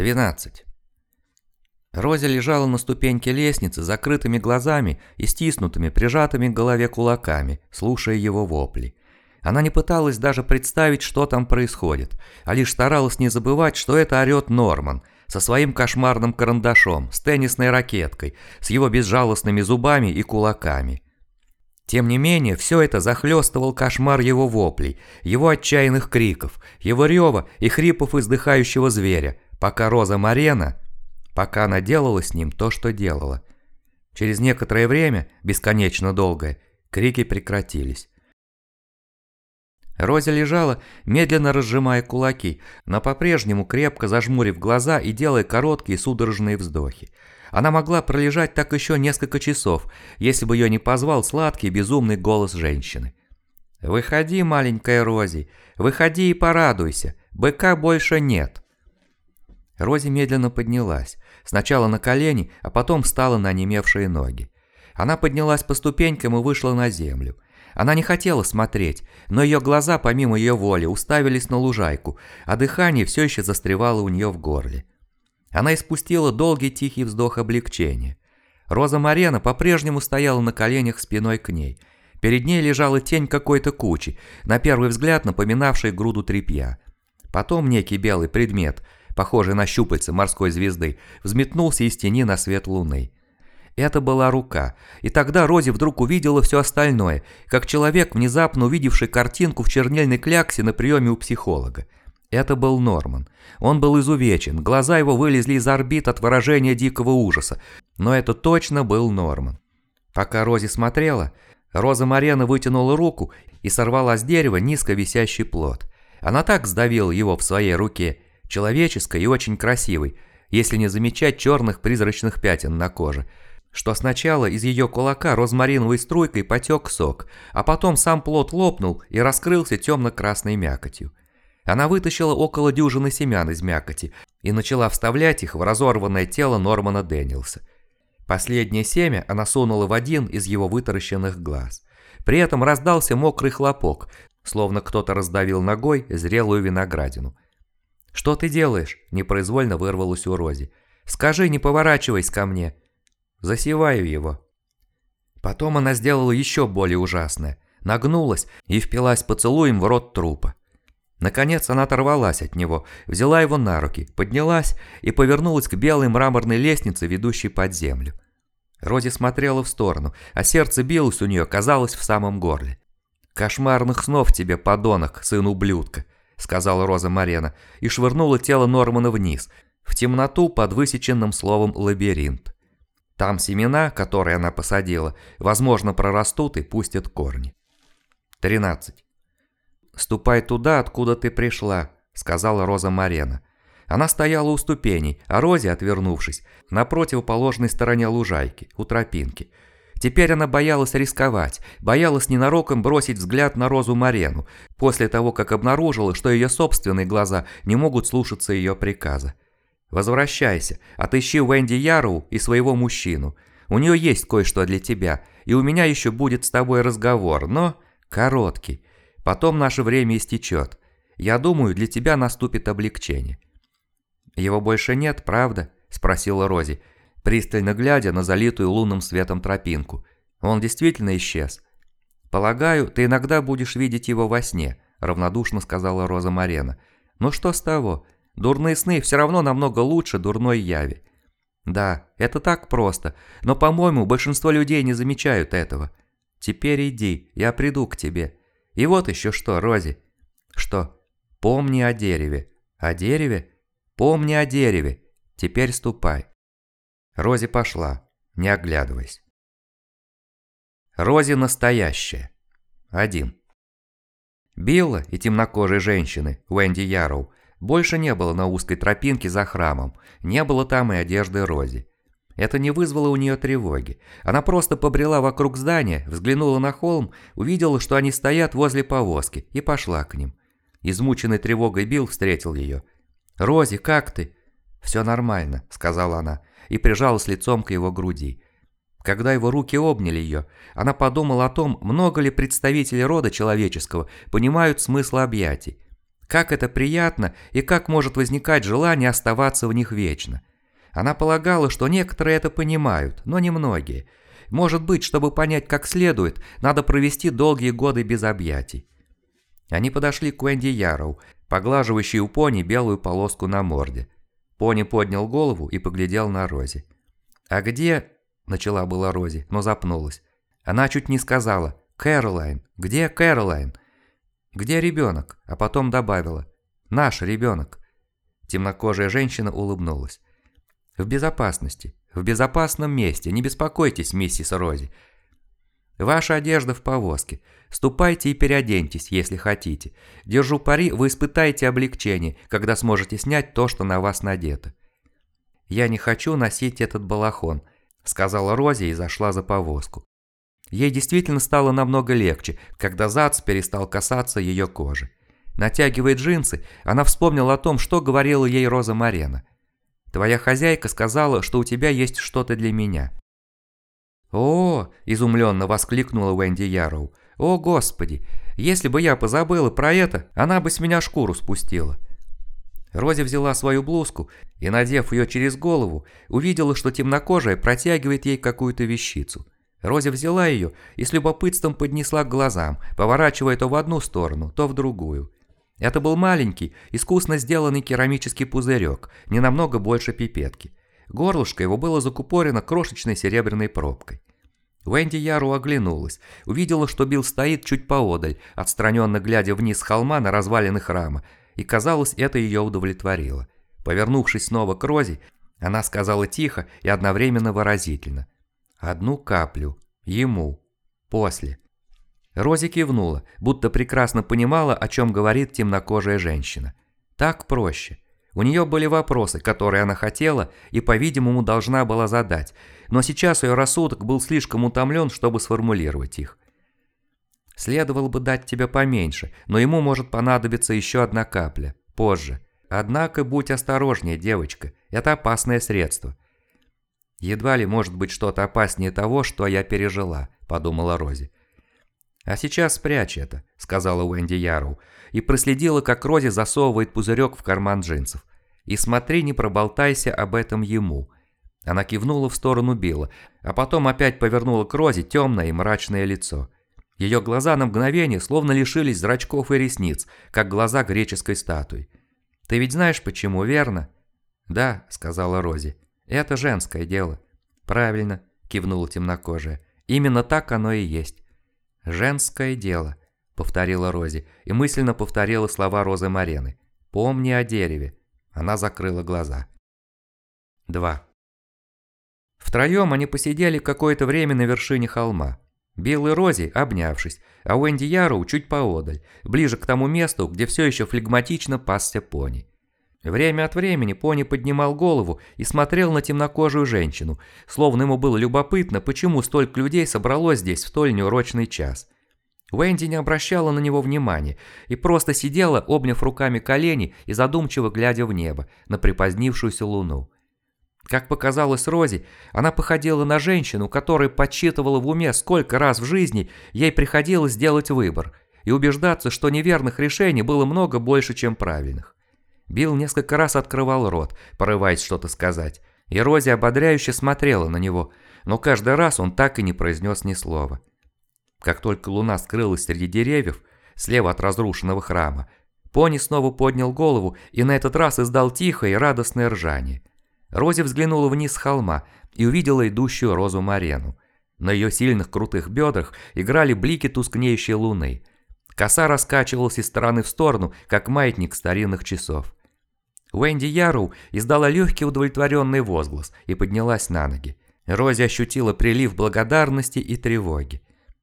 12. Рози лежала на ступеньке лестницы, закрытыми глазами и стиснутыми, прижатыми к голове кулаками, слушая его вопли. Она не пыталась даже представить, что там происходит, а лишь старалась не забывать, что это орёт Норман со своим кошмарным карандашом, с теннисной ракеткой, с его безжалостными зубами и кулаками. Тем не менее, все это захлестывал кошмар его воплей, его отчаянных криков, его рева и хрипов издыхающего зверя, пока Роза Марена, пока она делала с ним то, что делала. Через некоторое время, бесконечно долгое, крики прекратились. Рози лежала, медленно разжимая кулаки, но по-прежнему крепко зажмурив глаза и делая короткие судорожные вздохи. Она могла пролежать так еще несколько часов, если бы ее не позвал сладкий безумный голос женщины. «Выходи, маленькая Рози, выходи и порадуйся, быка больше нет». Рози медленно поднялась, сначала на колени, а потом встала на онемевшие ноги. Она поднялась по ступенькам и вышла на землю. Она не хотела смотреть, но ее глаза, помимо ее воли, уставились на лужайку, а дыхание все еще застревало у нее в горле. Она испустила долгий тихий вздох облегчения. Роза Марена по-прежнему стояла на коленях спиной к ней. Перед ней лежала тень какой-то кучи, на первый взгляд напоминавшей груду тряпья. Потом некий белый предмет, похожий на щупальца морской звезды, взметнулся из тени на свет луны. Это была рука, и тогда Рози вдруг увидела все остальное, как человек, внезапно увидевший картинку в чернильной кляксе на приеме у психолога. Это был Норман. Он был изувечен, глаза его вылезли из орбит от выражения дикого ужаса, но это точно был Норман. Пока Рози смотрела, Роза Марена вытянула руку и сорвала с дерева низко висящий плод. Она так сдавила его в своей руке, человеческой и очень красивой, если не замечать черных призрачных пятен на коже, что сначала из ее кулака розмариновой струйкой потек сок, а потом сам плод лопнул и раскрылся темно-красной мякотью. Она вытащила около дюжины семян из мякоти и начала вставлять их в разорванное тело Нормана Дэниелса. Последнее семя она сунула в один из его вытаращенных глаз. При этом раздался мокрый хлопок, словно кто-то раздавил ногой зрелую виноградину. «Что ты делаешь?» – непроизвольно вырвалось у Рози. «Скажи, не поворачивайся ко мне!» «Засеваю его!» Потом она сделала еще более ужасное. Нагнулась и впилась поцелуем в рот трупа. Наконец она оторвалась от него, взяла его на руки, поднялась и повернулась к белой мраморной лестнице, ведущей под землю. Рози смотрела в сторону, а сердце билось у нее, казалось, в самом горле. «Кошмарных снов тебе, подонок, сын ублюдка», — сказала Роза Марена и швырнула тело Нормана вниз, в темноту под высеченным словом «лабиринт». Там семена, которые она посадила, возможно, прорастут и пустят корни. 13. «Ступай туда, откуда ты пришла», — сказала Роза Марена. Она стояла у ступеней, а Рози, отвернувшись, на противоположной стороне лужайки, у тропинки. Теперь она боялась рисковать, боялась ненароком бросить взгляд на Розу Марену, после того, как обнаружила, что ее собственные глаза не могут слушаться ее приказа. «Возвращайся, отыщи Уэнди Яроу и своего мужчину. У нее есть кое-что для тебя, и у меня еще будет с тобой разговор, но короткий. Потом наше время истечет. Я думаю, для тебя наступит облегчение». «Его больше нет, правда?» – спросила Рози, пристально глядя на залитую лунным светом тропинку. «Он действительно исчез?» «Полагаю, ты иногда будешь видеть его во сне», – равнодушно сказала Роза Марена. «Ну что с того? Дурные сны все равно намного лучше дурной яви». «Да, это так просто, но, по-моему, большинство людей не замечают этого. Теперь иди, я приду к тебе. И вот еще что, Рози. Что? Помни о дереве. О дереве? Помни о дереве. Теперь ступай. Рози пошла, не оглядываясь. Рози настоящая. Один. Билла и темнокожей женщины, Уэнди Яроу, больше не было на узкой тропинке за храмом, не было там и одежды Рози. Это не вызвало у нее тревоги. Она просто побрела вокруг здания, взглянула на холм, увидела, что они стоят возле повозки, и пошла к ним. Измученный тревогой Билл встретил ее. «Рози, как ты?» «Все нормально», — сказала она, и прижалась лицом к его груди. Когда его руки обняли ее, она подумала о том, много ли представителей рода человеческого понимают смысл объятий. Как это приятно и как может возникать желание оставаться в них вечно. Она полагала, что некоторые это понимают, но не многие. Может быть, чтобы понять как следует, надо провести долгие годы без объятий. Они подошли к Уэнди Яроу, поглаживающей у пони белую полоску на морде. Пони поднял голову и поглядел на Рози. «А где...» – начала была Рози, но запнулась. Она чуть не сказала «Кэролайн, где Кэролайн?» «Где ребенок?» А потом добавила «Наш ребенок». Темнокожая женщина улыбнулась. «В безопасности, в безопасном месте, не беспокойтесь, миссис Рози. Ваша одежда в повозке. Ступайте и переоденьтесь, если хотите. Держу пари, вы испытаете облегчение, когда сможете снять то, что на вас надето. Я не хочу носить этот балахон, сказала Рози и зашла за повозку. Ей действительно стало намного легче, когда Зац перестал касаться ее кожи. Натягивая джинсы, она вспомнила о том, что говорила ей Роза Марена. «Твоя хозяйка сказала, что у тебя есть что-то для меня. «О!» – изумленно воскликнула Уэнди Яроу. «О, Господи! Если бы я позабыла про это, она бы с меня шкуру спустила». Рози взяла свою блузку и, надев ее через голову, увидела, что темнокожая протягивает ей какую-то вещицу. Рози взяла ее и с любопытством поднесла к глазам, поворачивая то в одну сторону, то в другую. Это был маленький, искусно сделанный керамический пузырек, не намного больше пипетки. Горлышко его было закупорено крошечной серебряной пробкой. Венди Яру оглянулась, увидела, что Билл стоит чуть поодаль, отстраненно глядя вниз с холма на развалины храма, и, казалось, это ее удовлетворило. Повернувшись снова к Розе, она сказала тихо и одновременно выразительно. «Одну каплю. Ему. После». Рози кивнула, будто прекрасно понимала, о чем говорит темнокожая женщина. Так проще. У нее были вопросы, которые она хотела и, по-видимому, должна была задать, но сейчас ее рассудок был слишком утомлен, чтобы сформулировать их. Следовало бы дать тебе поменьше, но ему может понадобиться еще одна капля, позже. Однако будь осторожнее, девочка, это опасное средство. Едва ли может быть что-то опаснее того, что я пережила, подумала Рози. «А сейчас спрячь это», — сказала Уэнди Яру, и проследила, как Рози засовывает пузырек в карман джинсов. «И смотри, не проболтайся об этом ему». Она кивнула в сторону Билла, а потом опять повернула к Розе темное и мрачное лицо. Ее глаза на мгновение словно лишились зрачков и ресниц, как глаза греческой статуи. «Ты ведь знаешь почему, верно?» «Да», — сказала Рози. «Это женское дело». «Правильно», — кивнула темнокожая. «Именно так оно и есть. «Женское дело», — повторила Рози и мысленно повторила слова Розы Марены. «Помни о дереве». Она закрыла глаза. 2. Втроем они посидели какое-то время на вершине холма. Билл и Рози, обнявшись, а Уэнди Яроу чуть поодаль, ближе к тому месту, где все еще флегматично пасся пони. Время от времени пони поднимал голову и смотрел на темнокожую женщину, словно ему было любопытно, почему столько людей собралось здесь в столь неурочный час. Уэнди не обращала на него внимания и просто сидела, обняв руками колени и задумчиво глядя в небо, на припозднившуюся луну. Как показалось Рози, она походила на женщину, которая подсчитывала в уме, сколько раз в жизни ей приходилось сделать выбор, и убеждаться, что неверных решений было много больше, чем правильных. Билл несколько раз открывал рот, порываясь что-то сказать, и Рози ободряюще смотрела на него, но каждый раз он так и не произнес ни слова. Как только луна скрылась среди деревьев, слева от разрушенного храма, Пони снова поднял голову и на этот раз издал тихое и радостное ржание. Рози взглянула вниз с холма и увидела идущую Розу Марену. На ее сильных крутых бедрах играли блики тускнеющей луны. Коса раскачивалась из стороны в сторону, как маятник старинных часов. Уэнди Яру издала легкий удовлетворенный возглас и поднялась на ноги. Рози ощутила прилив благодарности и тревоги.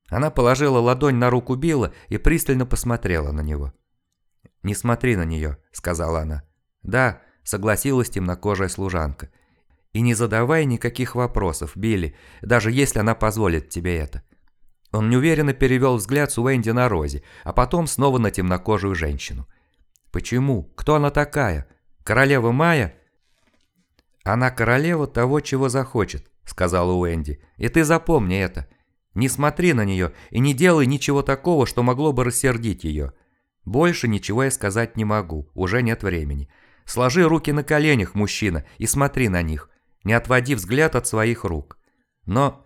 Она положила ладонь на руку Билла и пристально посмотрела на него. «Не смотри на нее», — сказала она. «Да», — согласилась темнокожая служанка. «И не задавай никаких вопросов, Билли, даже если она позволит тебе это». Он неуверенно перевел взгляд с Уэнди на Рози, а потом снова на темнокожую женщину. «Почему? Кто она такая?» Королева Майя?» «Она королева того, чего захочет», — сказала Уэнди. «И ты запомни это. Не смотри на нее и не делай ничего такого, что могло бы рассердить ее. Больше ничего я сказать не могу, уже нет времени. Сложи руки на коленях, мужчина, и смотри на них, не отводи взгляд от своих рук. Но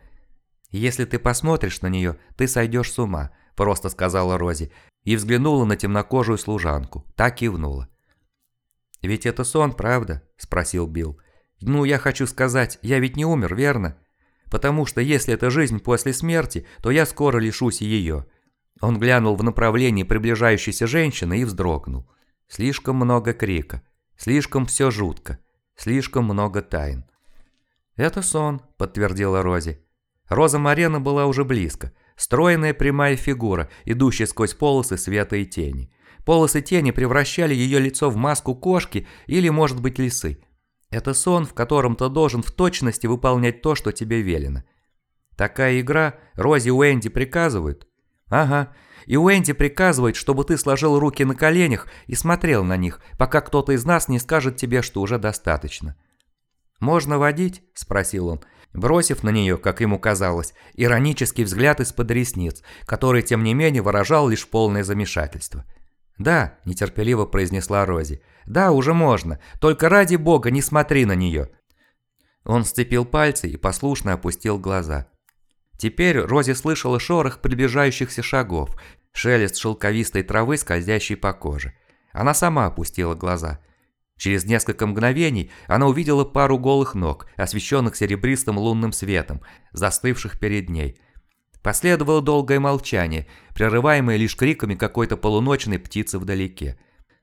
если ты посмотришь на нее, ты сойдешь с ума, просто сказала Рози, и взглянула на темнокожую служанку, так кивнула. «Ведь это сон, правда?» – спросил Билл. «Ну, я хочу сказать, я ведь не умер, верно? Потому что если это жизнь после смерти, то я скоро лишусь ее». Он глянул в направлении приближающейся женщины и вздрогнул. Слишком много крика, слишком все жутко, слишком много тайн. «Это сон», – подтвердила Рози. Роза Марена была уже близко. Стройная прямая фигура, идущая сквозь полосы света и тени. Полосы тени превращали ее лицо в маску кошки или, может быть, лисы. Это сон, в котором ты должен в точности выполнять то, что тебе велено. Такая игра Рози Уэнди приказывают? Ага. И Уэнди приказывает, чтобы ты сложил руки на коленях и смотрел на них, пока кто-то из нас не скажет тебе, что уже достаточно. «Можно водить?» – спросил он, бросив на нее, как ему казалось, иронический взгляд из-под ресниц, который, тем не менее, выражал лишь полное замешательство. «Да», – нетерпеливо произнесла Рози. «Да, уже можно. Только ради бога не смотри на нее». Он сцепил пальцы и послушно опустил глаза. Теперь Рози слышала шорох приближающихся шагов, шелест шелковистой травы, скользящей по коже. Она сама опустила глаза. Через несколько мгновений она увидела пару голых ног, освещенных серебристым лунным светом, застывших перед ней – Последовало долгое молчание, прерываемое лишь криками какой-то полуночной птицы вдалеке.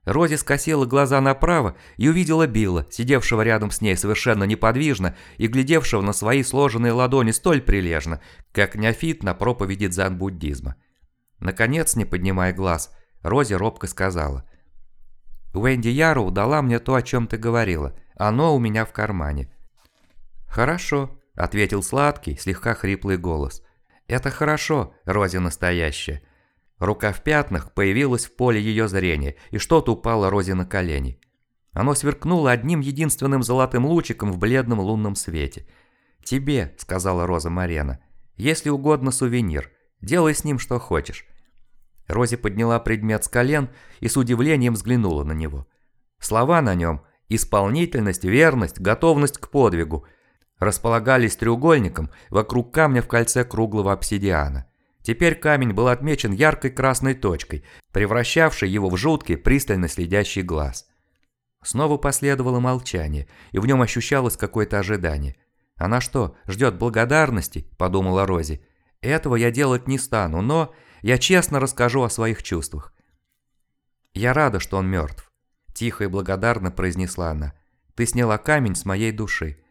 Рози скосила глаза направо и увидела Билла, сидевшего рядом с ней совершенно неподвижно и глядевшего на свои сложенные ладони столь прилежно, как неофит на проповеди дзен-буддизма. Наконец, не поднимая глаз, Рози робко сказала. «Уэнди Яру дала мне то, о чем ты говорила. Оно у меня в кармане». «Хорошо», — ответил сладкий, слегка хриплый голос. Это хорошо, Рози настоящая. Рука в пятнах появилась в поле ее зрения, и что-то упало Рози на колени. Оно сверкнуло одним единственным золотым лучиком в бледном лунном свете. «Тебе», — сказала Роза Марена, — «если угодно сувенир, делай с ним что хочешь». Рози подняла предмет с колен и с удивлением взглянула на него. Слова на нем – исполнительность, верность, готовность к подвигу – располагались треугольником вокруг камня в кольце круглого обсидиана. Теперь камень был отмечен яркой красной точкой, превращавшей его в жуткий, пристально следящий глаз. Снова последовало молчание, и в нем ощущалось какое-то ожидание. «Она что, ждет благодарности?» – подумала Рози. «Этого я делать не стану, но я честно расскажу о своих чувствах». «Я рада, что он мертв», – тихо и благодарно произнесла она. «Ты сняла камень с моей души.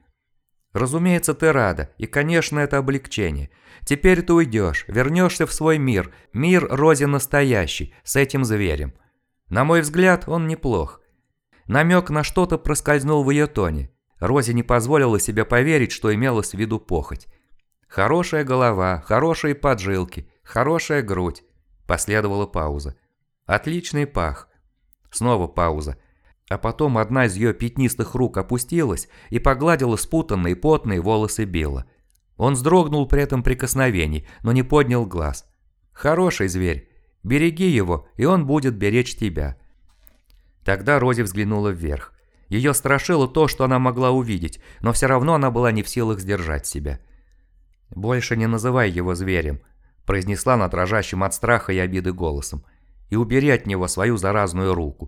Разумеется, ты рада, и, конечно, это облегчение. Теперь ты уйдешь, вернешься в свой мир, мир Рози настоящий, с этим зверем. На мой взгляд, он неплох. Намек на что-то проскользнул в ее тоне. Рози не позволила себе поверить, что имелось в виду похоть. Хорошая голова, хорошие поджилки, хорошая грудь. Последовала пауза. Отличный пах. Снова пауза. А потом одна из ее пятнистых рук опустилась и погладила спутанные потные волосы Билла. Он вздрогнул при этом прикосновении, но не поднял глаз. «Хороший зверь. Береги его, и он будет беречь тебя». Тогда Рози взглянула вверх. Ее страшило то, что она могла увидеть, но все равно она была не в силах сдержать себя. «Больше не называй его зверем», – произнесла она дрожащим от страха и обиды голосом. «И убери от него свою заразную руку.